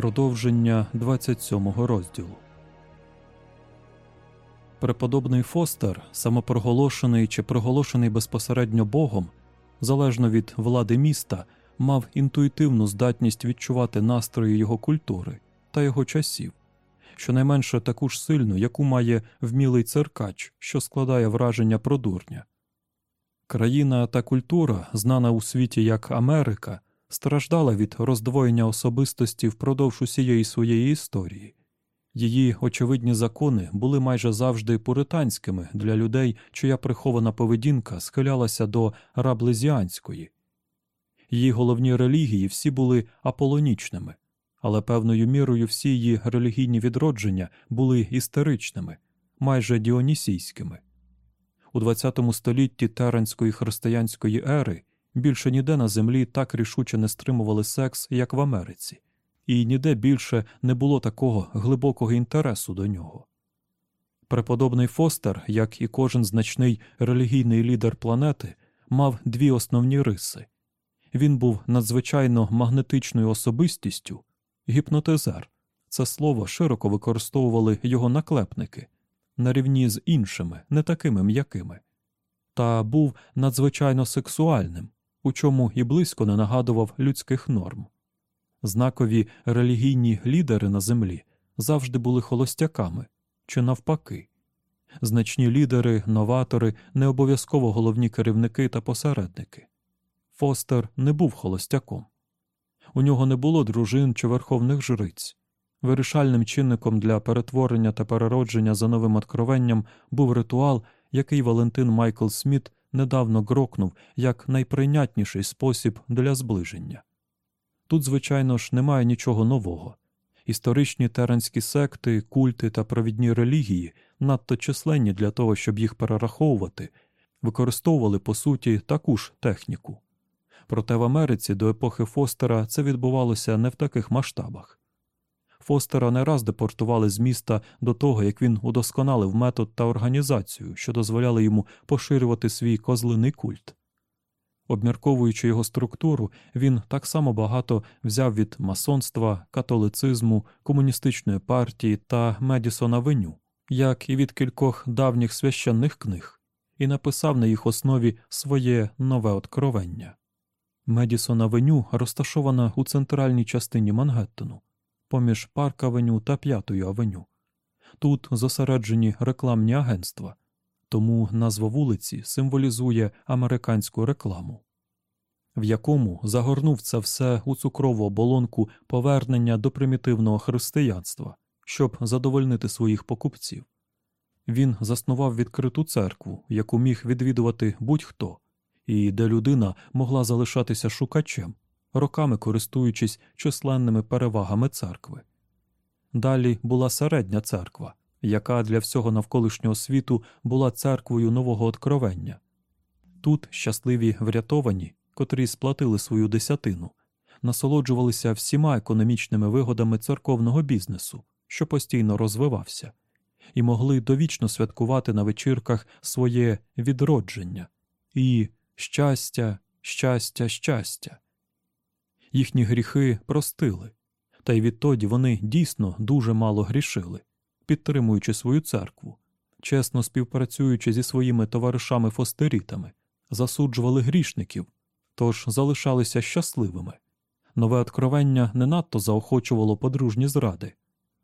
Продовження 27 розділу. Преподобний Фостер, самопроголошений чи проголошений безпосередньо Богом, залежно від влади міста, мав інтуїтивну здатність відчувати настрої його культури та його часів, щонайменше таку ж сильну, яку має вмілий циркач, що складає враження про дурня. Країна та культура, знана у світі як Америка, страждала від роздвоєння особистості впродовж усієї своєї історії. Її очевидні закони були майже завжди пуританськими для людей, чия прихована поведінка схилялася до раблезіанської. Її головні релігії всі були аполонічними, але певною мірою всі її релігійні відродження були істеричними, майже діонісійськими. У ХХ столітті теранської християнської ери більше ніде на землі так рішуче не стримували секс, як в Америці, і ніде більше не було такого глибокого інтересу до нього. Преподобний Фостер, як і кожен значний релігійний лідер планети, мав дві основні риси він був надзвичайно магнетичною особистістю, гіпнотизер. Це слово широко використовували його наклепники на рівні з іншими, не такими м'якими, та був надзвичайно сексуальним, у чому і близько не нагадував людських норм. Знакові релігійні лідери на землі завжди були холостяками чи навпаки. Значні лідери, новатори, не обов'язково головні керівники та посередники. Фостер не був холостяком. У нього не було дружин чи верховних жриць. Вирішальним чинником для перетворення та переродження за новим откровенням був ритуал, який Валентин Майкл Сміт недавно грокнув як найприйнятніший спосіб для зближення. Тут, звичайно ж, немає нічого нового. Історичні теранські секти, культи та провідні релігії надто численні для того, щоб їх перераховувати, використовували по суті таку ж техніку. Проте в Америці до епохи Фостера це відбувалося не в таких масштабах. Фостера не раз депортували з міста до того, як він удосконалив метод та організацію, що дозволяли йому поширювати свій козлиний культ. Обмірковуючи його структуру, він так само багато взяв від масонства, католицизму, комуністичної партії та Медісона Веню, як і від кількох давніх священних книг, і написав на їх основі своє нове откровення. Медісон Авеню розташована у центральній частині Мангеттену поміж Парк Авеню та П'ятою Авеню. Тут зосереджені рекламні агентства, тому назва вулиці символізує американську рекламу, в якому загорнув це все у цукрову оболонку повернення до примітивного християнства, щоб задовольнити своїх покупців. Він заснував відкриту церкву, яку міг відвідувати будь-хто, і де людина могла залишатися шукачем, роками користуючись численними перевагами церкви. Далі була середня церква, яка для всього навколишнього світу була церквою нового откровення. Тут щасливі врятовані, котрі сплатили свою десятину, насолоджувалися всіма економічними вигодами церковного бізнесу, що постійно розвивався, і могли довічно святкувати на вечірках своє відродження і щастя, щастя, щастя їхні гріхи простили, та й відтоді вони дійсно дуже мало грішили, підтримуючи свою церкву, чесно співпрацюючи зі своїми товаришами фостерітами, засуджували грішників, тож залишалися щасливими. Нове откровення не надто заохочувало подружні зради,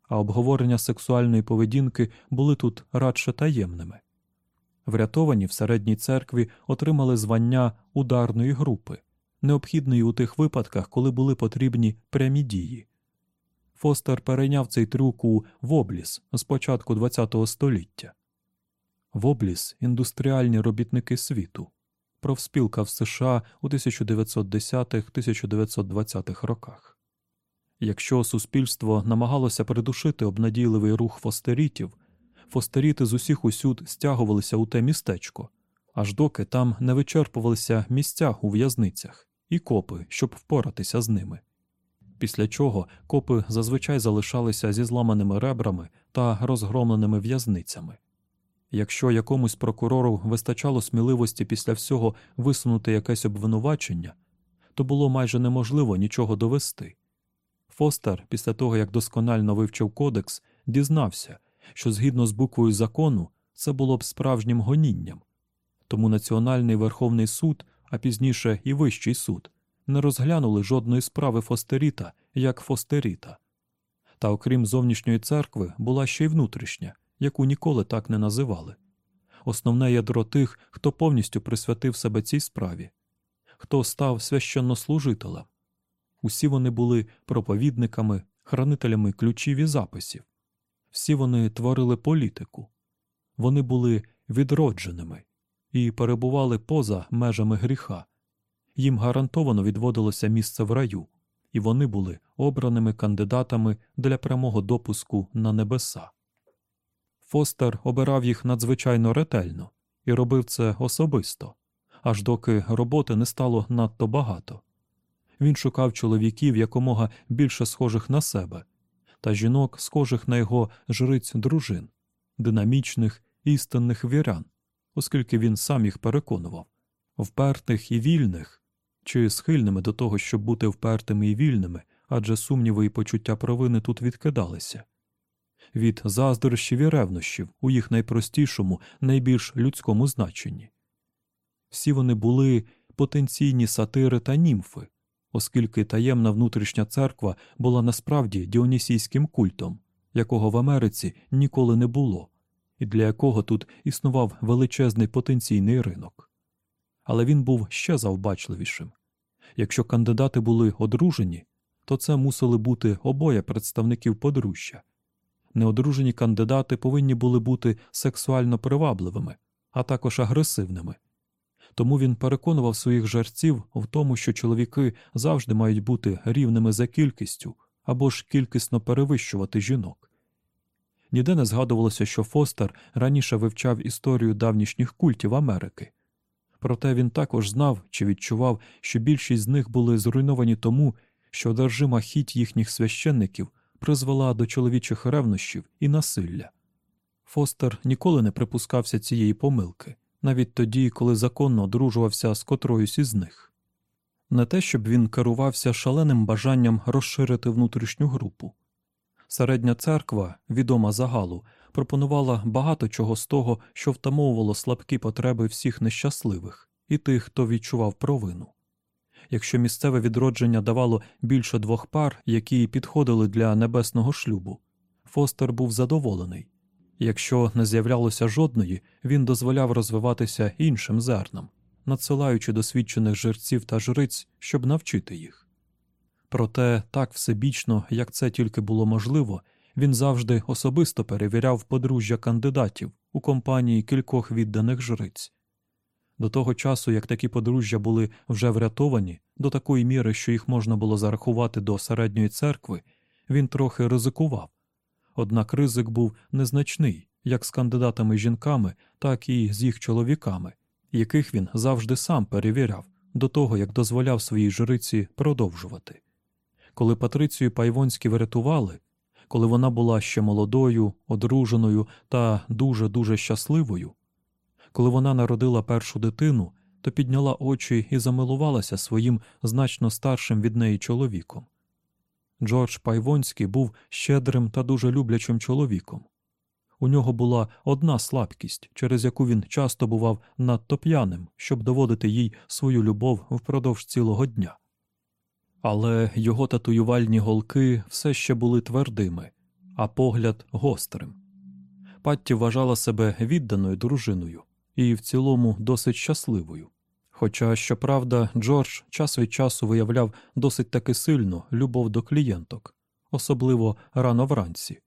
а обговорення сексуальної поведінки були тут радше таємними. Врятовані в середній церкві отримали звання ударної групи, необхідної у тих випадках, коли були потрібні прямі дії. Фостер перейняв цей трюк у Вобліс з початку ХХ століття. Вобліс індустріальні робітники світу, профспілка в США у 1910-1920-х роках. Якщо суспільство намагалося придушити обнадійливий рух фостерітів, фостеріти з усіх усюд стягувалися у те містечко, аж доки там не вичерпувалися місця у в'язницях і копи, щоб впоратися з ними. Після чого копи зазвичай залишалися зі зламаними ребрами та розгромленими в'язницями. Якщо якомусь прокурору вистачало сміливості після всього висунути якесь обвинувачення, то було майже неможливо нічого довести. Фостер, після того як досконально вивчив кодекс, дізнався, що згідно з буквою закону це було б справжнім гонінням. Тому Національний Верховний суд, а пізніше і Вищий суд, не розглянули жодної справи Фостеріта як Фостеріта. Та окрім зовнішньої церкви була ще й внутрішня, яку ніколи так не називали. Основне ядро тих, хто повністю присвятив себе цій справі, хто став священнослужителем. Усі вони були проповідниками, хранителями ключів і записів. Всі вони творили політику, вони були відродженими і перебували поза межами гріха. Їм гарантовано відводилося місце в раю, і вони були обраними кандидатами для прямого допуску на небеса. Фостер обирав їх надзвичайно ретельно і робив це особисто, аж доки роботи не стало надто багато. Він шукав чоловіків якомога більше схожих на себе, та жінок, схожих на його жриць дружин, динамічних, істинних вірян, оскільки він сам їх переконував, впертих і вільних, чи схильними до того, щоб бути впертими і вільними, адже сумніви і почуття провини тут відкидалися. Від заздрощів і ревнощів у їх найпростішому, найбільш людському значенні. Всі вони були потенційні сатири та німфи, оскільки таємна внутрішня церква була насправді діонісійським культом, якого в Америці ніколи не було, і для якого тут існував величезний потенційний ринок. Але він був ще завбачливішим. Якщо кандидати були одружені, то це мусили бути обоє представників подружжя. Неодружені кандидати повинні були бути сексуально привабливими, а також агресивними. Тому він переконував своїх жарців в тому, що чоловіки завжди мають бути рівними за кількістю або ж кількісно перевищувати жінок. Ніде не згадувалося, що Фостер раніше вивчав історію давнішніх культів Америки. Проте він також знав чи відчував, що більшість з них були зруйновані тому, що одержима хіть їхніх священників призвела до чоловічих ревнощів і насилля. Фостер ніколи не припускався цієї помилки, навіть тоді, коли законно одружувався з котроюсь із них. Не те, щоб він керувався шаленим бажанням розширити внутрішню групу. Середня церква, відома загалу, пропонувала багато чого з того, що втамовувало слабкі потреби всіх нещасливих і тих, хто відчував провину. Якщо місцеве відродження давало більше двох пар, які підходили для небесного шлюбу, Фостер був задоволений. Якщо не з'являлося жодної, він дозволяв розвиватися іншим зернам, надсилаючи досвідчених жерців та жриць, щоб навчити їх. Проте так всебічно, як це тільки було можливо, він завжди особисто перевіряв подружжя кандидатів у компанії кількох відданих жриць. До того часу, як такі подружжя були вже врятовані, до такої міри, що їх можна було зарахувати до середньої церкви, він трохи ризикував. Однак ризик був незначний як з кандидатами жінками, так і з їх чоловіками, яких він завжди сам перевіряв до того, як дозволяв своїй жриці продовжувати. Коли Патрицію Пайвонські врятували, коли вона була ще молодою, одруженою та дуже дуже щасливою, коли вона народила першу дитину, то підняла очі і замилувалася своїм значно старшим від неї чоловіком. Джордж Пайвонський був щедрим та дуже люблячим чоловіком. У нього була одна слабкість, через яку він часто бував надто п'яним, щоб доводити їй свою любов впродовж цілого дня. Але його татуювальні голки все ще були твердими, а погляд гострим. Патті вважала себе відданою дружиною і в цілому досить щасливою. Хоча, щоправда, Джордж час від часу виявляв досить таки сильну любов до клієнток, особливо рано вранці.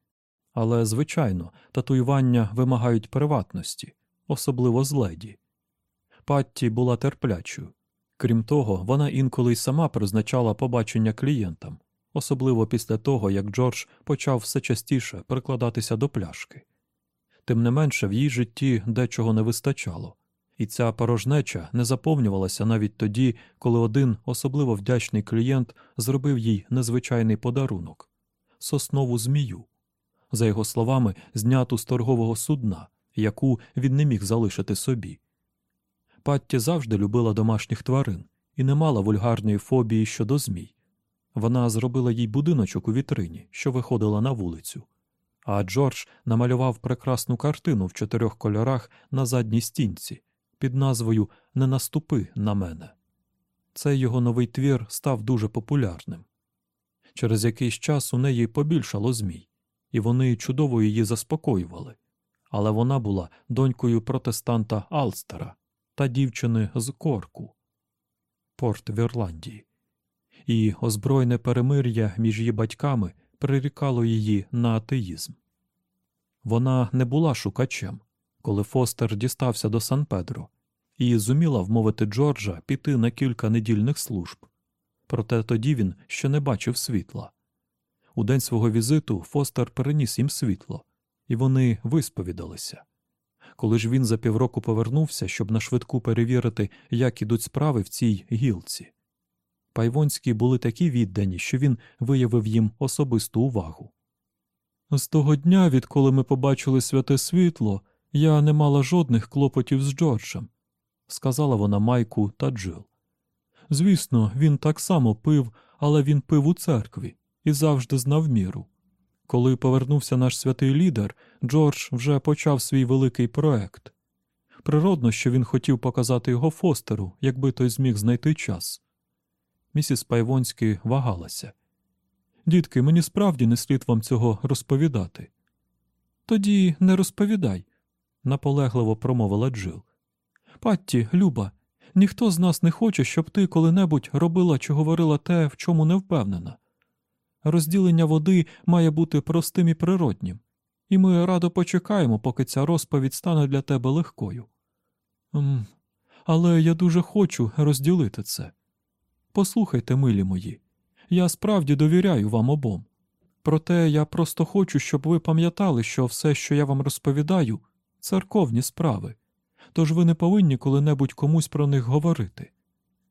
Але, звичайно, татуювання вимагають приватності, особливо з леді. Патті була терплячою. Крім того, вона інколи й сама призначала побачення клієнтам, особливо після того, як Джордж почав все частіше прикладатися до пляшки. Тим не менше, в її житті дечого не вистачало, і ця порожнеча не заповнювалася навіть тоді, коли один особливо вдячний клієнт зробив їй незвичайний подарунок соснову змію, за його словами, зняту з торгового судна, яку він не міг залишити собі. Патті завжди любила домашніх тварин і не мала вульгарної фобії щодо змій. Вона зробила їй будиночок у вітрині, що виходила на вулицю. А Джордж намалював прекрасну картину в чотирьох кольорах на задній стінці під назвою Не наступи на мене. Цей його новий твір став дуже популярним. Через якийсь час у неї побільшало змій, і вони чудово її заспокоювали. Але вона була донькою протестанта Алстера та дівчини з Корку, порт в Ірландії, і озброєне перемир'я між її батьками прирікало її на атеїзм. Вона не була шукачем, коли Фостер дістався до Сан Педро, і зуміла вмовити Джорджа піти на кілька недільних служб. Проте тоді він ще не бачив світла. У день свого візиту Фостер переніс їм світло, і вони висповідалися. Коли ж він за півроку повернувся, щоб нашвидку перевірити, як ідуть справи в цій гілці. Пайвонські були такі віддані, що він виявив їм особисту увагу. З того дня, відколи ми побачили святе світло, я не мала жодних клопотів з Джорджем, сказала вона Майку та Джил. Звісно, він так само пив, але він пив у церкві і завжди знав міру. Коли повернувся наш святий лідер, Джордж вже почав свій великий проект. Природно, що він хотів показати його Фостеру, якби той зміг знайти час. Місіс Пайвонський вагалася. Дітки, мені справді не слід вам цього розповідати. Тоді не розповідай, наполегливо промовила Джил. Патті, Люба, ніхто з нас не хоче, щоб ти коли-небудь робила чи говорила те, в чому не впевнена. Розділення води має бути простим і природнім, і ми радо почекаємо, поки ця розповідь стане для тебе легкою. М але я дуже хочу розділити це. Послухайте, милі мої, я справді довіряю вам обом. Проте я просто хочу, щоб ви пам'ятали, що все, що я вам розповідаю, церковні справи, тож ви не повинні коли-небудь комусь про них говорити.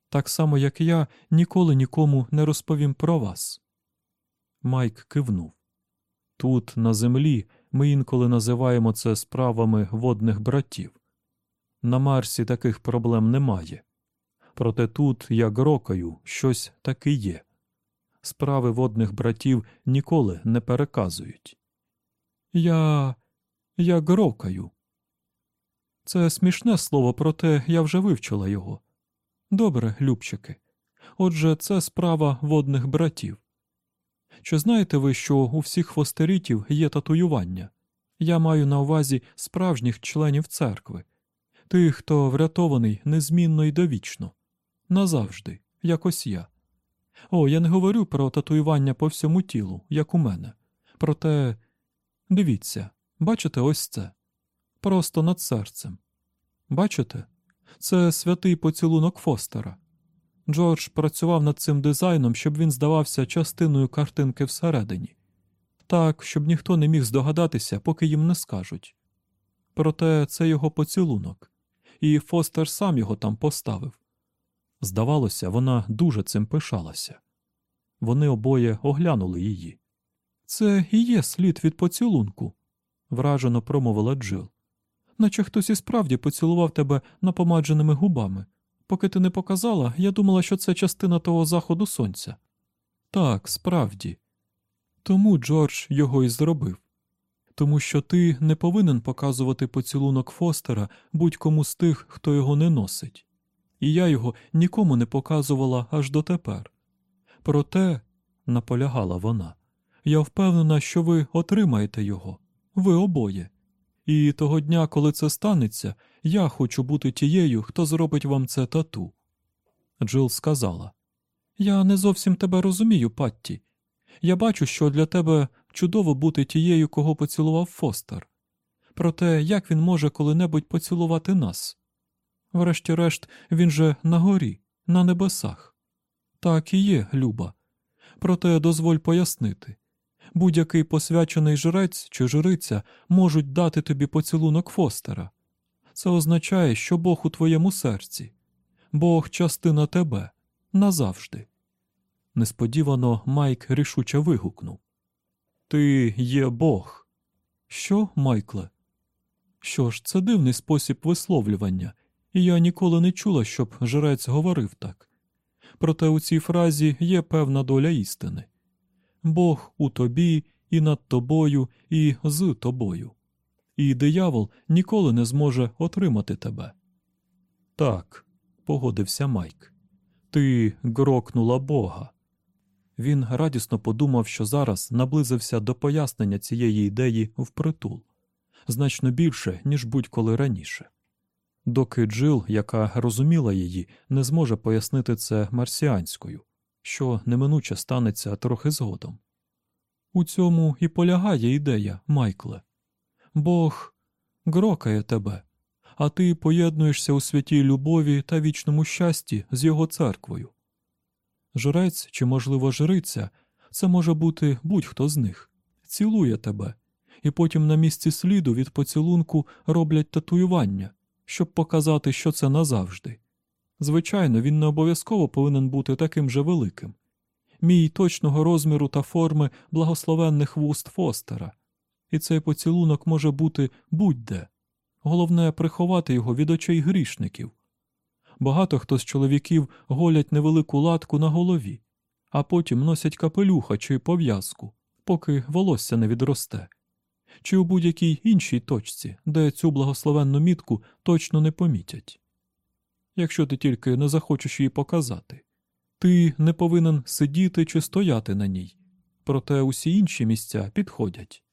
Так само, як я ніколи нікому не розповім про вас. Майк кивнув. Тут, на землі, ми інколи називаємо це справами водних братів. На Марсі таких проблем немає. Проте тут, як рокаю, щось таки є. Справи водних братів ніколи не переказують. Я. я грокаю. Це смішне слово, проте я вже вивчила його. Добре, Любчики. Отже, це справа водних братів. Чи знаєте ви, що у всіх хвостерітів є татуювання? Я маю на увазі справжніх членів церкви, тих, хто врятований незмінно і довічно, назавжди, як ось я. О, я не говорю про татуювання по всьому тілу, як у мене. Проте дивіться, бачите ось це просто над серцем. Бачите? Це святий поцілунок Фостера. Джордж працював над цим дизайном, щоб він здавався частиною картинки всередині, так, щоб ніхто не міг здогадатися, поки їм не скажуть. Проте це його поцілунок, і Фостер сам його там поставив. Здавалося, вона дуже цим пишалася. Вони обоє оглянули її. Це і є слід від поцілунку, вражено промовила Джил. Наче хтось і справді поцілував тебе напомадженими губами. Поки ти не показала, я думала, що це частина того заходу сонця. Так, справді. Тому Джордж його і зробив. Тому що ти не повинен показувати поцілунок Фостера будь-кому з тих, хто його не носить. І я його нікому не показувала аж дотепер. Проте, наполягала вона, я впевнена, що ви отримаєте його, ви обоє. І того дня, коли це станеться, я хочу бути тією, хто зробить вам це тату. Джил сказала Я не зовсім тебе розумію, Патті. Я бачу, що для тебе чудово бути тією, кого поцілував Фостер. про те, як він може коли-небудь поцілувати нас. Врешті-решт, він же на горі, на небесах. Так і є, Люба. Проте дозволь пояснити будь-який посвячений жрець чи жриця можуть дати тобі поцілунок Фостера. Це означає, що Бог у твоєму серці, Бог частина тебе назавжди. Несподівано Майк рішуче вигукнув Ти є Бог. Що, Майкле? Що ж, це дивний спосіб висловлювання, і я ніколи не чула, щоб жрець говорив так. Проте у цій фразі є певна доля істини Бог у тобі, і над тобою, і з тобою. І диявол ніколи не зможе отримати тебе. Так, погодився Майк. Ти грокнула Бога. Він радісно подумав, що зараз наблизився до пояснення цієї ідеї впритул значно більше, ніж будь-коли раніше. Доки Джил, яка розуміла її, не зможе пояснити це марсіанською, що неминуче станеться трохи згодом. У цьому і полягає ідея, Майкле. Бог грокає тебе, а ти поєднуєшся у святій любові та вічному щасті з його церквою. Жрець чи, можливо, жриця це може бути будь-хто з них, цілує тебе, і потім на місці сліду від поцілунку роблять татуювання, щоб показати, що це назавжди. Звичайно, він не обов'язково повинен бути таким же великим. Мій точного розміру та форми благословенних вуст Фостера, і цей поцілунок може бути будь-де. Головне приховати його від очей грішників. Багато хто з чоловіків голять невелику латку на голові, а потім носять капелюха чи пов'язку, поки волосся не відросте чи у будь-якій іншій точці, де цю благословенну мітку точно не помітять. Якщо ти тільки не захочеш її показати, ти не повинен сидіти чи стояти на ній, проте усі інші місця підходять.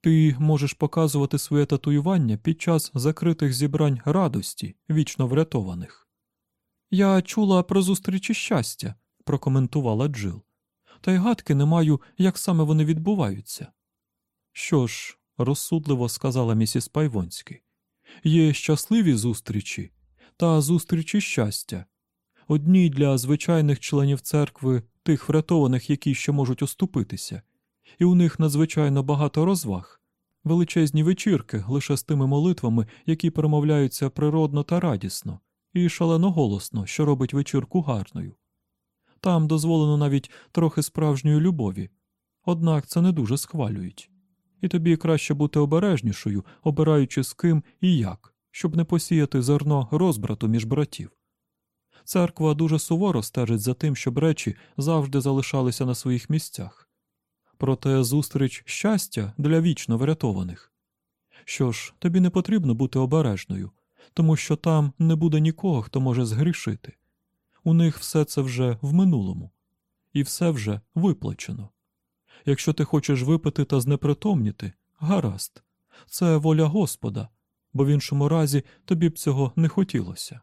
Ти можеш показувати своє татуювання під час закритих зібрань радості, вічно врятованих. Я чула про зустрічі щастя, прокоментувала Джил, та й гадки не маю, як саме вони відбуваються. Що ж, розсудливо сказала місіс Пайвонський, є щасливі зустрічі та зустрічі щастя. Одні для звичайних членів церкви, тих врятованих, які ще можуть оступитися, і у них надзвичайно багато розваг, величезні вечірки лише з тими молитвами, які промовляються природно та радісно, і шалено голосно, що робить вечірку гарною. Там дозволено навіть трохи справжньої любові, однак це не дуже схвалюють і тобі краще бути обережнішою, обираючи з ким і як, щоб не посіяти зерно розбрату між братів. Церква дуже суворо стежить за тим, щоб речі завжди залишалися на своїх місцях. Проте зустріч щастя для вічно врятованих. Що ж, тобі не потрібно бути обережною, тому що там не буде нікого, хто може згрішити. У них все це вже в минулому, і все вже виплачено. Якщо ти хочеш випити та знепритомніти, гаразд, це воля Господа, бо в іншому разі тобі б цього не хотілося.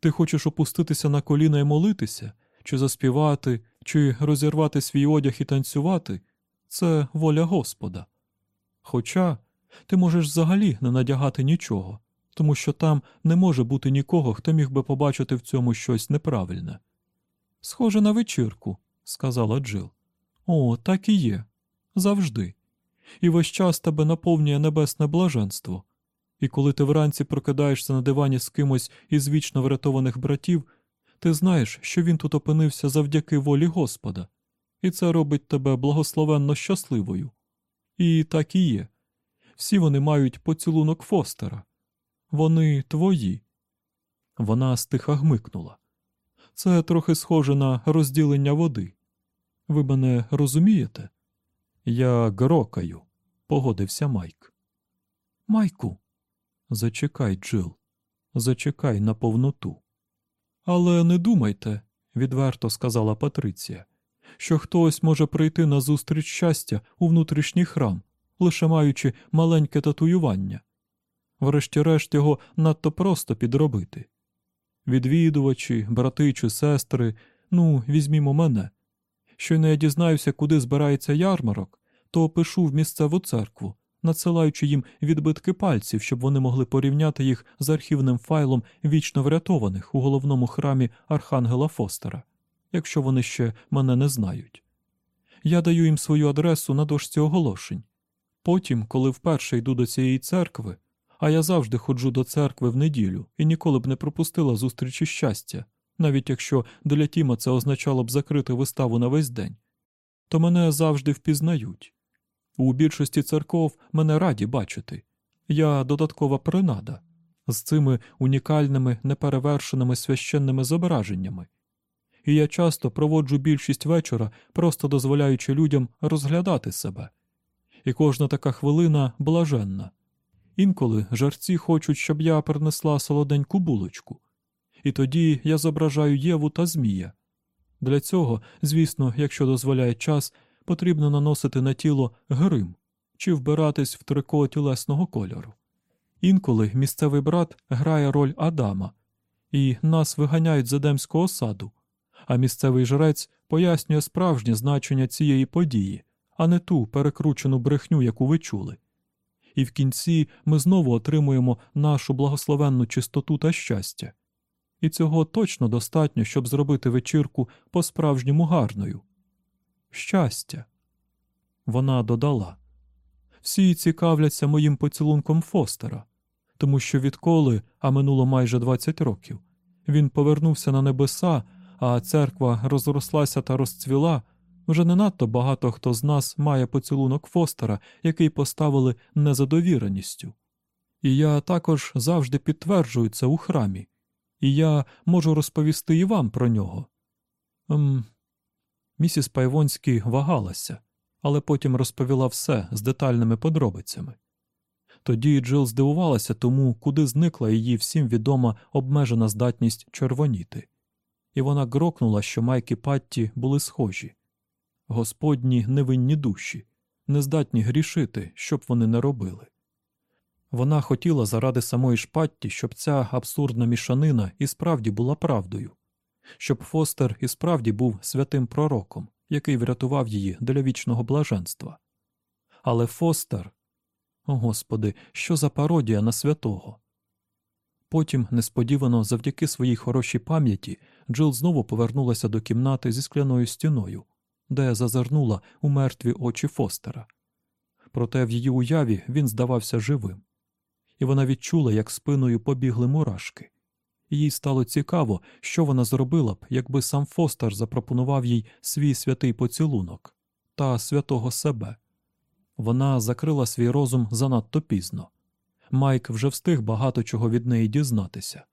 Ти хочеш опуститися на коліна і молитися, чи заспівати, чи розірвати свій одяг і танцювати це воля Господа. Хоча ти можеш взагалі не надягати нічого, тому що там не може бути нікого, хто міг би побачити в цьому щось неправильне. Схоже на вечірку, сказала Джил. О, так і є. Завжди. І весь час тебе наповнює небесне блаженство. І коли ти вранці прокидаєшся на дивані з кимось із вічно врятованих братів, ти знаєш, що він тут опинився завдяки волі Господа, і це робить тебе благословенно щасливою. І так і є. Всі вони мають поцілунок Фостера. Вони твої. Вона стиха гмикнула. Це трохи схоже на розділення води. Ви мене розумієте? Я грокаю, погодився Майк. Майку, зачекай, Джил, зачекай на повноту. Але не думайте, відверто сказала Патриція, що хтось може прийти на зустріч щастя у внутрішній храм, лише маючи маленьке татуювання. Врешті-решт його надто просто підробити. Відвідувачі, брати чи сестри, ну, візьмімо мене. Щойно я дізнаюся, куди збирається ярмарок, то пишу в місцеву церкву, надсилаючи їм відбитки пальців, щоб вони могли порівняти їх з архівним файлом вічно врятованих у головному храмі Архангела Фостера, якщо вони ще мене не знають. Я даю їм свою адресу на дошці оголошень. Потім, коли вперше йду до цієї церкви, а я завжди ходжу до церкви в неділю і ніколи б не пропустила зустрічі щастя, навіть якщо для Тіма це означало б закрити виставу на весь день, то мене завжди впізнають. У більшості церков мене раді бачити. Я додаткова принада з цими унікальними неперевершеними священними зображеннями. І я часто проводжу більшість вечора, просто дозволяючи людям розглядати себе. І кожна така хвилина блаженна. Інколи жарці хочуть, щоб я принесла солоденьку булочку. І тоді я зображаю Єву та Змія. Для цього, звісно, якщо дозволяє час, потрібно наносити на тіло грим чи вбиратись в трико тілесного кольору. Інколи місцевий брат грає роль Адама, і нас виганяють з Едемського саду, а місцевий жрець пояснює справжнє значення цієї події, а не ту перекручену брехню, яку ви чули. І в кінці ми знову отримуємо нашу благословенну чистоту та щастя. І цього точно достатньо, щоб зробити вечірку по-справжньому гарною. Щастя. Вона додала всі цікавляться моїм поцілунком Фостера, тому що відколи, а минуло майже 20 років, він повернувся на небеса, а церква розрослася та розцвіла. Вже не надто багато хто з нас має поцілунок Фостера, який поставили незадовіреністю. І я також завжди підтверджую це у храмі, і я можу розповісти і вам про нього. Ем... Місіс Пайвонський вагалася, але потім розповіла все з детальними подробицями. Тоді Джил здивувалася тому, куди зникла її всім відома обмежена здатність червоніти, і вона грокнула, що Майк і Патті були схожі господні невинні душі, нездатні грішити, щоб вони не робили. Вона хотіла заради самої шпатті, щоб ця абсурдна мішанина і справді була правдою, щоб Фостер і справді був святим пророком, який врятував її для вічного блаженства. Але Фостер, о Господи, що за пародія на святого. Потім, несподівано, завдяки своїй хорошій пам'яті, Джил знову повернулася до кімнати зі скляною стіною, де зазирнула у мертві очі Фостера. Проте в її уяві він здавався живим, і вона відчула, як спиною побігли мурашки. Їй стало цікаво, що вона зробила б, якби сам Фостер запропонував їй свій святий поцілунок та святого себе. Вона закрила свій розум занадто пізно. Майк вже встиг багато чого від неї дізнатися.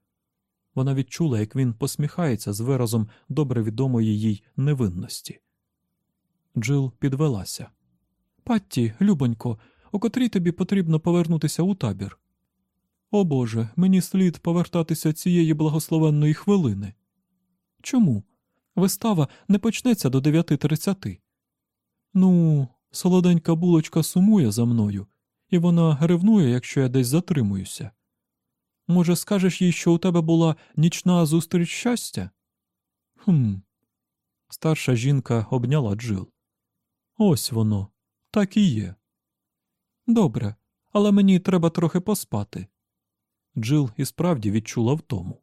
Вона відчула, як він посміхається з виразом добре відомої їй невинності. Джил підвелася. Патті, любонько, о котрій тобі потрібно повернутися у табір. О Боже, мені слід повертатися цієї благословенної хвилини. Чому? Вистава не почнеться до 9.30. Ну, солоденька булочка сумує за мною, і вона ревнує, якщо я десь затримуюся. Може, скажеш їй, що у тебе була нічна зустріч щастя? Хм. Старша жінка обняла Джил. Ось воно, так і є. Добре, але мені треба трохи поспати. Джил і справді відчула втому.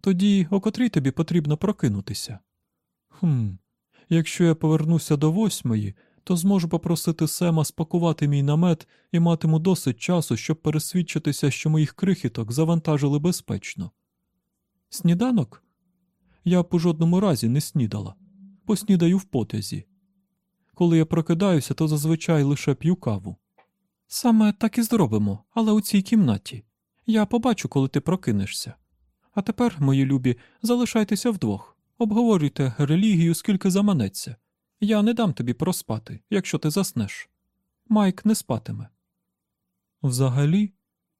Тоді о котрій тобі потрібно прокинутися. Хм, якщо я повернуся до восьмої, то зможу попросити Сема спакувати мій намет і матиму досить часу, щоб пересвідчитися, що моїх крихіток завантажили безпечно. Сніданок? Я у жодному разі не снідала, поснідаю в потязі. Коли я прокидаюся, то зазвичай лише п'ю каву. Саме так і зробимо, але у цій кімнаті. Я побачу, коли ти прокинешся. А тепер, мої любі, залишайтеся вдвох, обговорюйте релігію, скільки заманеться. Я не дам тобі проспати, якщо ти заснеш. Майк не спатиме. Взагалі,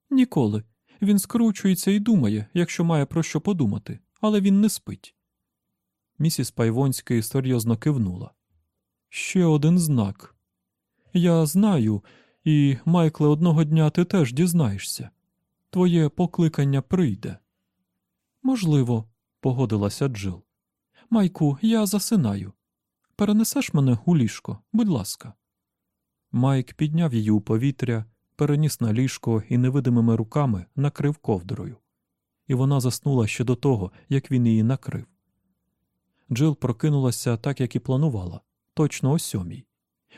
ніколи. Він скручується і думає, якщо має про що подумати, але він не спить. Місіс Пайвонський серйозно кивнула. Ще один знак. Я знаю, і, Майкле, одного дня ти теж дізнаєшся. Твоє покликання прийде. Можливо, погодилася Джил. Майку, я засинаю. Перенесеш мене у ліжко, будь ласка. Майк підняв її у повітря, переніс на ліжко і невидимими руками накрив ковдрою. І вона заснула ще до того, як він її накрив. Джил прокинулася так, як і планувала, точно о сьомій.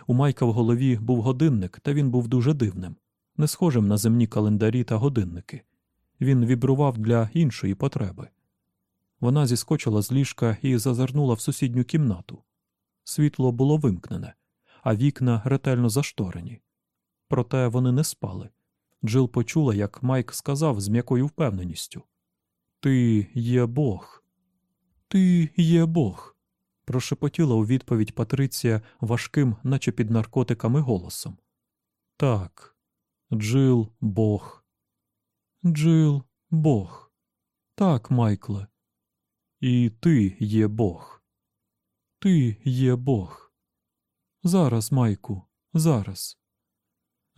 У Майка в голові був годинник, та він був дуже дивним, не схожим на земні календарі та годинники. Він вібрував для іншої потреби. Вона зіскочила з ліжка і зазирнула в сусідню кімнату. Світло було вимкнене, а вікна ретельно зашторені. Проте вони не спали. Джил почула, як Майк сказав з м'якою впевненістю: Ти є Бог. Ти є Бог. прошепотіла у відповідь Патриція важким, наче під наркотиками, голосом. Так, Джил Бог. Джил Бог. Так, Майкле. І ти є Бог. Ти є Бог. Зараз, Майку, зараз.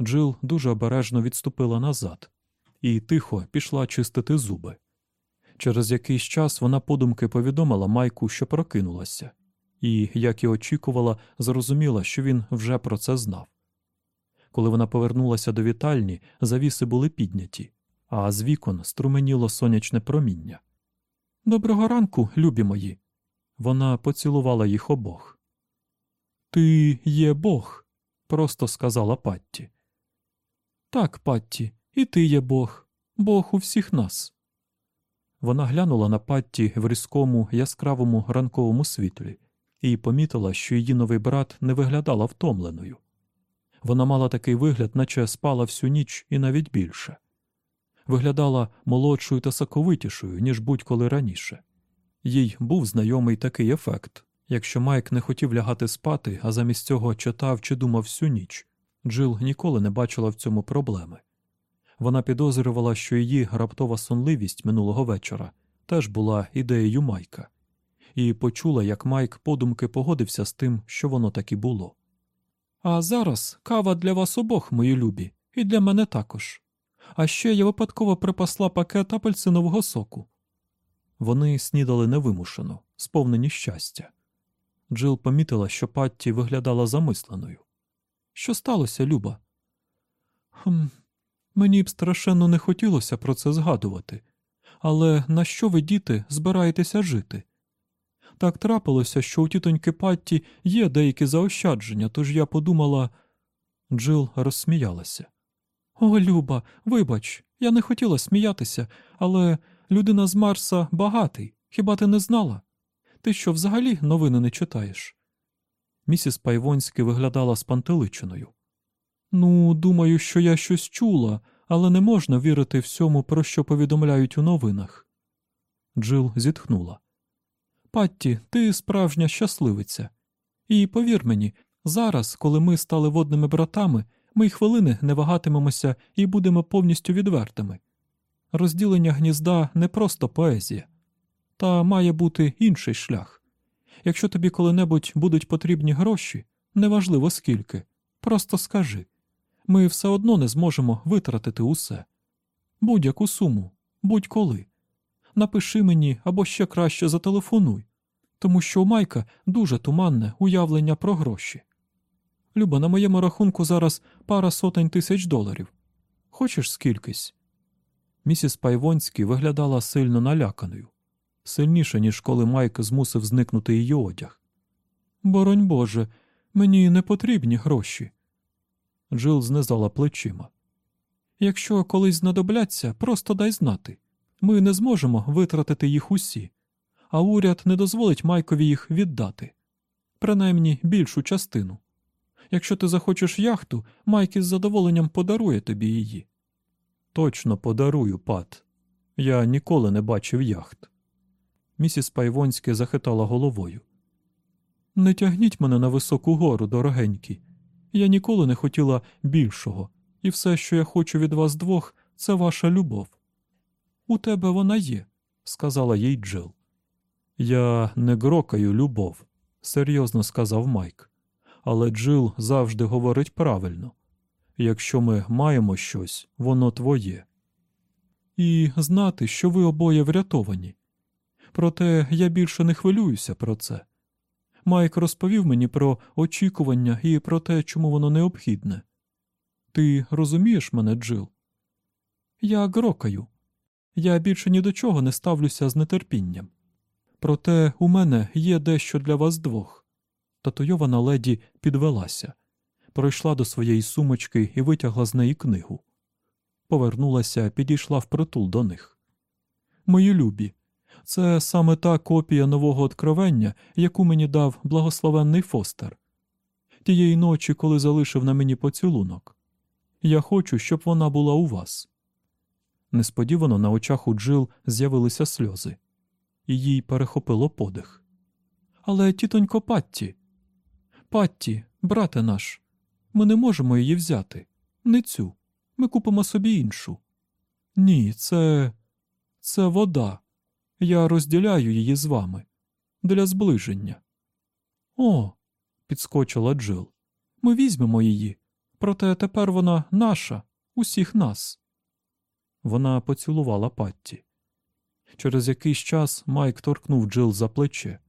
Джил дуже обережно відступила назад і тихо пішла чистити зуби. Через якийсь час вона подумки повідомила Майку, що прокинулася, і, як і очікувала, зрозуміла, що він вже про це знав. Коли вона повернулася до вітальні, завіси були підняті, а з вікон струменіло сонячне проміння. Доброго ранку, любі мої. Вона поцілувала їх обох. Ти є Бог, просто сказала Патті. Так, Патті, і ти є Бог, Бог у всіх нас. Вона глянула на Патті в різкому, яскравому ранковому світлі і помітила, що її новий брат не виглядала втомленою. Вона мала такий вигляд, наче спала всю ніч і навіть більше. Виглядала молодшою та соковитішою, ніж будь-коли раніше. Їй був знайомий такий ефект якщо Майк не хотів лягати спати, а замість цього читав чи думав всю ніч, Джил ніколи не бачила в цьому проблеми. Вона підозрювала, що її раптова сонливість минулого вечора теж була ідеєю Майка, і почула, як Майк подумки погодився з тим, що воно так і було. А зараз кава для вас обох, мої любі, і для мене також. А ще я випадково припасла пакет апельсинового соку. Вони снідали невимушено, сповнені щастя. Джил помітила, що Патті виглядала замисленою. Що сталося, Люба? «Хм, Мені б страшенно не хотілося про це згадувати. Але на що ви, діти, збираєтеся жити? Так трапилося, що у тітоньки Патті є деякі заощадження, тож я подумала. Джил розсміялася. О, Люба, вибач, я не хотіла сміятися, але людина з Марса багатий. Хіба ти не знала? Ти що взагалі новини не читаєш? Місіс Пайвонський виглядала спантеличеною. Ну, думаю, що я щось чула, але не можна вірити всьому, про що повідомляють у новинах. Джил зітхнула. Патті, ти справжня щасливиця. І повір мені, зараз, коли ми стали водними братами, ми й хвилини не вагатимемося і будемо повністю відвертими. Розділення гнізда не просто поезія, та має бути інший шлях. Якщо тобі коли-небудь будуть потрібні гроші, неважливо скільки, просто скажи ми все одно не зможемо витратити усе. Будь-яку суму, будь-коли. Напиши мені або ще краще зателефонуй, тому що у Майка дуже туманне уявлення про гроші. Люба, на моєму рахунку зараз пара сотень тисяч доларів. Хочеш скількись? Місіс Пайвонський виглядала сильно наляканою, сильніше, ніж коли Майк змусив зникнути її одяг. Боронь Боже, мені не потрібні гроші. Джил знизала плечима. Якщо колись знадобляться, просто дай знати. Ми не зможемо витратити їх усі, а уряд не дозволить Майкові їх віддати, принаймні більшу частину. Якщо ти захочеш яхту, Майк із задоволенням подарує тобі її. Точно подарую, пат. Я ніколи не бачив яхт. Місіс Пайвонське захитала головою. Не тягніть мене на високу гору, дорогенький. Я ніколи не хотіла більшого, і все, що я хочу від вас двох, це ваша любов. У тебе вона є, сказала їй Джил. Я не грокаю любов, серйозно сказав Майк. Але Джил завжди говорить правильно якщо ми маємо щось, воно твоє. І знати, що ви обоє врятовані. Проте я більше не хвилююся про це. Майк розповів мені про очікування і про те, чому воно необхідне. Ти розумієш мене, Джил? Я грокаю. Я більше ні до чого не ставлюся з нетерпінням. Проте у мене є дещо для вас двох. Татуйована леді підвелася, пройшла до своєї сумочки і витягла з неї книгу. Повернулася, підійшла впритул до них. Мої любі, це саме та копія нового откровення, яку мені дав благословенний Фостер. Тієї ночі, коли залишив на мені поцілунок. Я хочу, щоб вона була у вас. Несподівано на очах у Джил з'явилися сльози, і їй перехопило подих. Але, тітонько Патті, Патті, брате наш, ми не можемо її взяти. Не цю. Ми купимо собі іншу. Ні, це. це вода. Я розділяю її з вами для зближення. О, підскочила Джил. Ми візьмемо її, проте тепер вона наша, усіх нас. Вона поцілувала Патті. Через якийсь час Майк торкнув Джил за плече.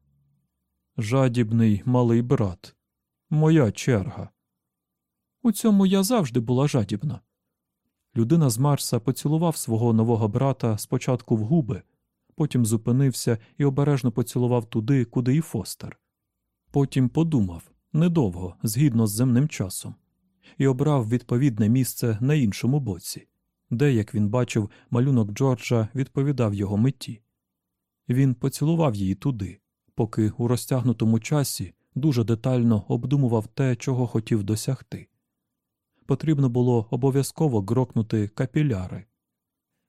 Жадібний малий брат, моя черга. У цьому я завжди була жадібна. Людина з Марса поцілував свого нового брата спочатку в губи, потім зупинився і обережно поцілував туди, куди і Фостер. Потім подумав недовго, згідно з земним часом, і обрав відповідне місце на іншому боці, де, як він бачив, малюнок Джорджа відповідав його меті. Він поцілував її туди, поки у розтягнутому часі дуже детально обдумував те, чого хотів досягти. Потрібно було обов'язково грокнути капіляри.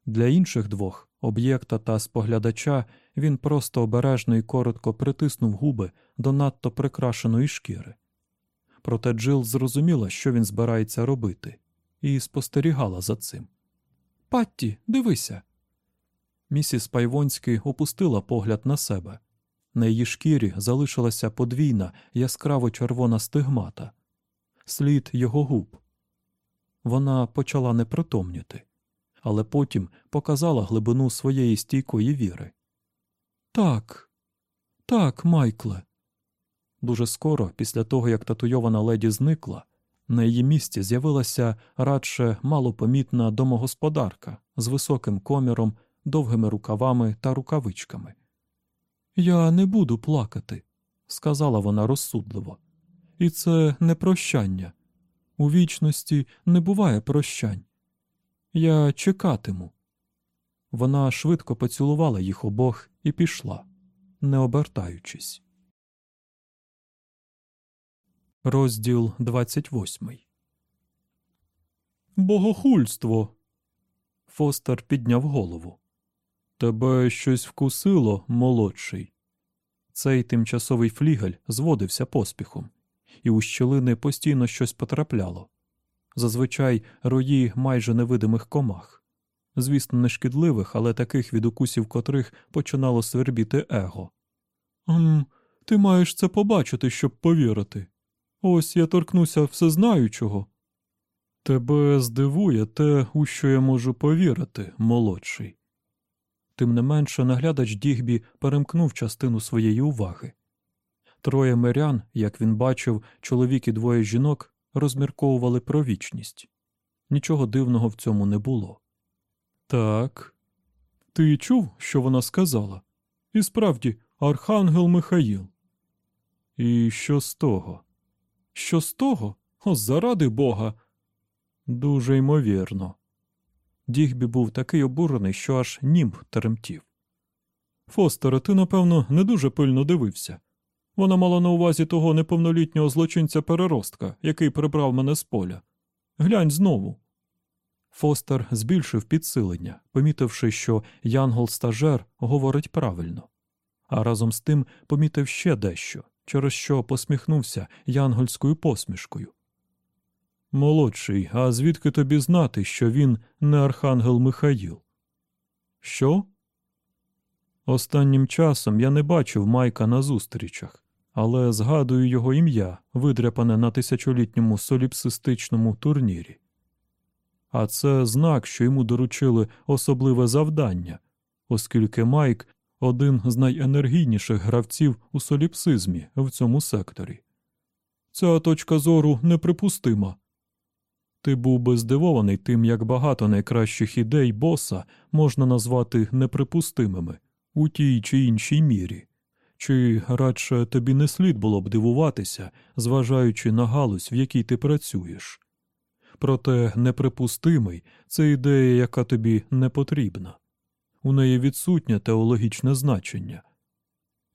Для інших двох об'єкта та споглядача він просто обережно і коротко притиснув губи до надто прикрашеної шкіри. Проте Джил зрозуміла, що він збирається робити, і спостерігала за цим. Патті, дивися. Місіс Пайвонський опустила погляд на себе. На її шкірі залишилася подвійна яскраво червона стигмата, слід його губ. Вона почала непритомніти, але потім показала глибину своєї стійкої віри. Так, так, Майкле. Дуже скоро, після того, як татуйована леді зникла, на її місці з'явилася радше малопомітна домогосподарка з високим коміром, довгими рукавами та рукавичками. Я не буду плакати, сказала вона розсудливо, і це не прощання. У вічності не буває прощань. Я чекатиму. Вона швидко поцілувала їх обох і пішла, не обертаючись. Розділ 28 Богохульство. Фостер підняв голову. Тебе щось вкусило, молодший. Цей тимчасовий флігель зводився поспіхом, і у щілини постійно щось потрапляло. Зазвичай рої майже невидимих комах, звісно, не шкідливих, але таких від укусів котрих починало свербіти его. «М, Ти маєш це побачити, щоб повірити. Ось я торкнуся всезнаючого. Тебе здивує те, у що я можу повірити, молодший. Тим не менше, наглядач Дігбі перемкнув частину своєї уваги. Троє мирян, як він бачив, чоловік і двоє жінок розмірковували про вічність. Нічого дивного в цьому не було. Так, ти чув, що вона сказала? І справді, Архангел Михаїл. І що з того? Що з того? О, заради Бога. Дуже ймовірно. Дігбі був такий обурений, що аж німб тремтів. Фостере, ти, напевно, не дуже пильно дивився. Вона мала на увазі того неповнолітнього злочинця переростка, який прибрав мене з поля. Глянь знову. Фостер збільшив підсилення, помітивши, що янгол стажер говорить правильно, а разом з тим помітив ще дещо, через що посміхнувся янгольською посмішкою. Молодший, а звідки тобі знати, що він не архангел Михаїл? Що? Останнім часом я не бачив Майка на зустрічах, але згадую його ім'я, видряпане на тисячолітньому соліпсистичному турнірі. А це знак, що йому доручили особливе завдання, оскільки Майк один з найенергійніших гравців у соліпсизмі в цьому секторі. Ця точка зору неприпустима. Ти був би здивований тим, як багато найкращих ідей боса можна назвати неприпустимими у тій чи іншій мірі. Чи радше тобі не слід було б дивуватися, зважаючи на галузь, в якій ти працюєш? Проте неприпустимий це ідея, яка тобі не потрібна. У неї відсутнє теологічне значення.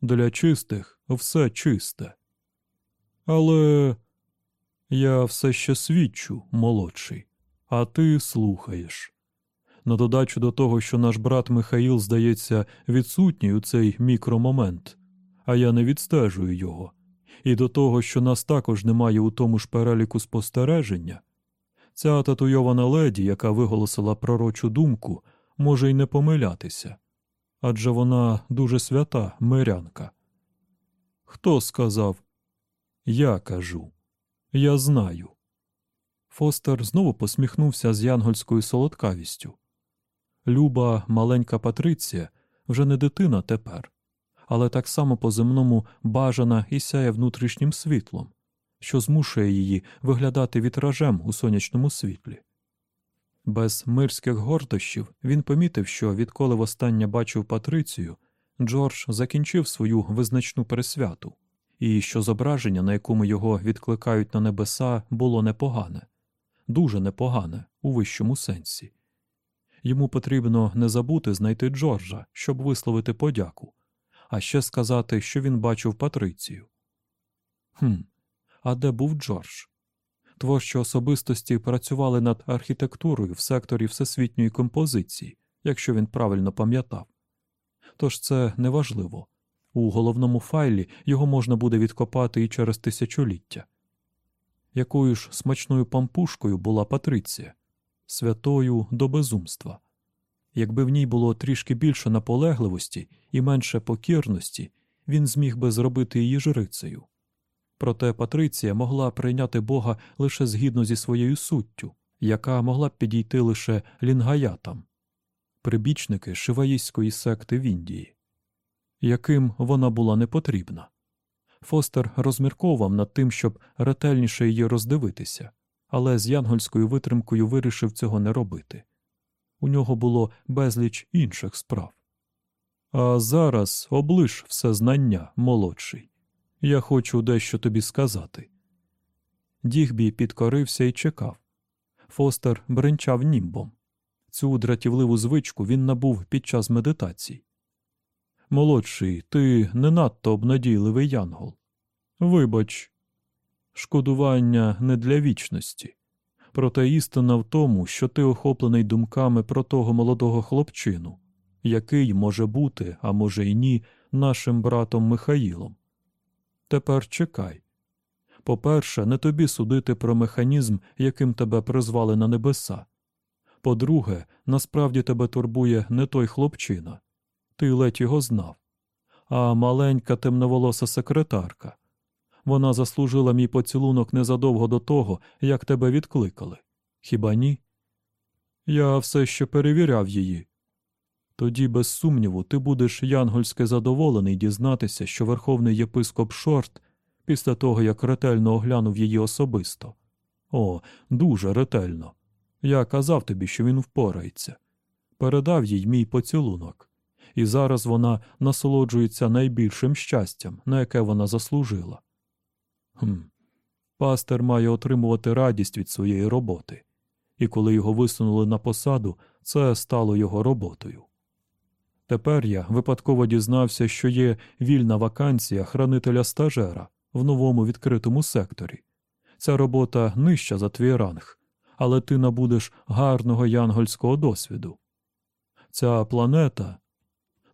Для чистих все чисте. Але я все ще свідчу, молодший, а ти слухаєш. На додачу до того, що наш брат Михаїл, здається, відсутній у цей мікромомент, а я не відстежую його, і до того, що нас також немає у тому ж переліку спостереження, ця татуйована леді, яка виголосила пророчу думку, може й не помилятися адже вона дуже свята мирянка. Хто сказав? Я кажу. Я знаю. Фостер знову посміхнувся з янгольською солодкавістю. Люба, маленька Патриція, вже не дитина тепер, але так само по земному бажана і сяє внутрішнім світлом, що змушує її виглядати вітражем у сонячному світлі. Без мирських гордощів він помітив, що відколи востаннє бачив Патрицію, Джордж закінчив свою визначну пересвяту, і що зображення, на якому його відкликають на небеса, було непогане, дуже непогане у вищому сенсі. Йому потрібно не забути знайти Джорджа, щоб висловити подяку, а ще сказати, що він бачив Патрицію. Хм, а де був Джордж? Творчі особистості працювали над архітектурою в секторі всесвітньої композиції, якщо він правильно пам'ятав. Тож це неважливо. У головному файлі його можна буде відкопати і через тисячоліття. Якою ж смачною пампушкою була Патриція, святою до безумства. Якби в ній було трішки більше наполегливості і менше покірності, він зміг би зробити її жрицею. Проте Патриція могла прийняти Бога лише згідно зі своєю суттю, яка могла б підійти лише лінгаятам, прибічники шиваїстської секти в Індії, яким вона була не потрібна. Фостер розмірковував над тим, щоб ретельніше її роздивитися, але з янгольською витримкою вирішив цього не робити. У нього було безліч інших справ. А зараз облиш все знання, молодший. Я хочу дещо тобі сказати. Дігбі підкорився і чекав. Фостер бренчав німбом. Цю дратівливу звичку він набув під час медитацій. Молодший, ти не надто обнадійливий янгол. Вибач, шкодування не для вічності. Проте істина в тому, що ти охоплений думками про того молодого хлопчину, який може бути, а може й ні, нашим братом Михаїлом. Тепер чекай. По-перше, не тобі судити про механізм, яким тебе призвали на небеса. По-друге, насправді тебе турбує не той хлопчина. Ти ледь його знав. А маленька темноволоса секретарка. Вона заслужила мій поцілунок незадовго до того, як тебе відкликали. Хіба ні? Я все ще перевіряв її. Тоді, без сумніву, ти будеш янгольськи задоволений дізнатися, що верховний єпископ Шорт, після того як ретельно оглянув її особисто. О, дуже ретельно. Я казав тобі, що він впорається. Передав їй мій поцілунок, і зараз вона насолоджується найбільшим щастям, на яке вона заслужила. Хм. Пастер має отримувати радість від своєї роботи, і коли його висунули на посаду, це стало його роботою. Тепер я випадково дізнався, що є вільна вакансія хранителя стажера в новому відкритому секторі. Ця робота нижча за твій ранг, але ти набудеш гарного янгольського досвіду. Ця планета.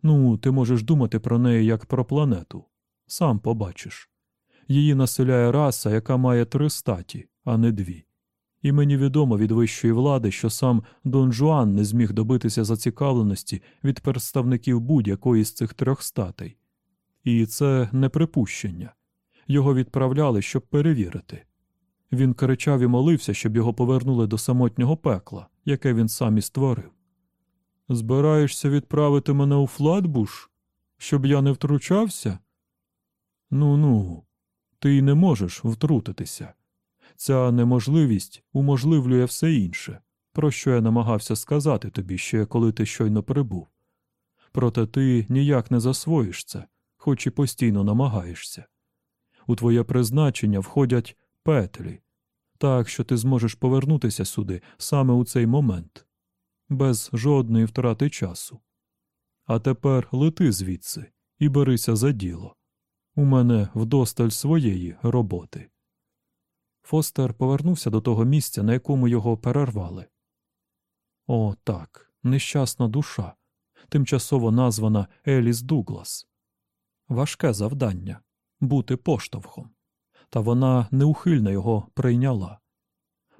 Ну, ти можеш думати про неї як про планету. Сам побачиш. Її населяє раса, яка має три статі, а не дві і мені відомо від вищої влади, що сам Дон Жуан не зміг добитися зацікавленості від представників будь-якої з цих трьох статей. І це не припущення. Його відправляли, щоб перевірити. Він кричав і молився, щоб його повернули до самотнього пекла, яке він сам і створив. Збираєшся відправити мене у Флатбуш, щоб я не втручався? Ну ну, ти й не можеш втрутитися. Ця неможливість уможливлює все інше, про що я намагався сказати тобі ще коли ти щойно прибув. Проте ти ніяк не засвоїш це, хоч і постійно намагаєшся. У твоє призначення входять петлі, так що ти зможеш повернутися сюди саме у цей момент, без жодної втрати часу. А тепер лети звідси і берися за діло. У мене вдосталь своєї роботи. Фостер повернувся до того місця, на якому його перервали. О, так, нещасна душа, тимчасово названа Еліс Дуглас. Важке завдання бути поштовхом, та вона неухильно його прийняла.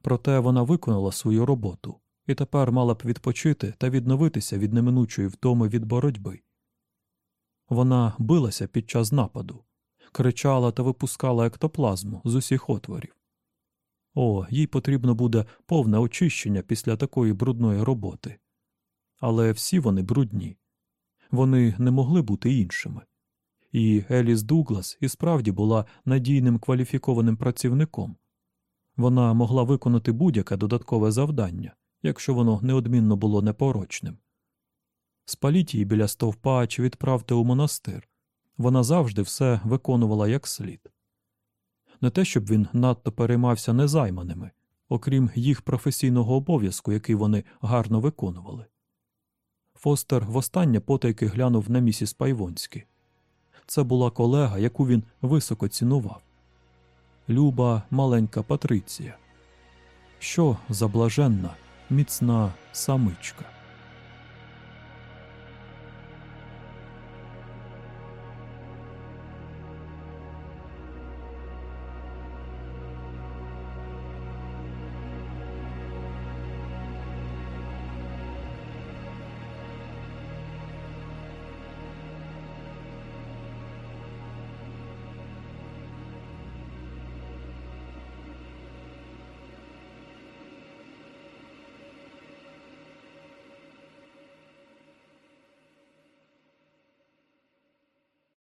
Проте вона виконала свою роботу і тепер мала б відпочити та відновитися від неминучої втоми від боротьби. Вона билася під час нападу, кричала та випускала ектоплазму з усіх отворів. О, їй потрібно буде повне очищення після такої брудної роботи. Але всі вони брудні. Вони не могли бути іншими. І Еліс Дуглас і справді була надійним кваліфікованим працівником. Вона могла виконати будь-яке додаткове завдання, якщо воно неодмінно було непорочним. Спаліть її біля стовпа чи відправте у монастир. Вона завжди все виконувала як слід. Не те, щоб він надто переймався незайманими, окрім їх професійного обов'язку, який вони гарно виконували. Фостер востаннє потайки глянув на місіс Пайвонські. Це була колега, яку він високо цінував. Люба маленька Патриція. Що за блаженна, міцна самичка.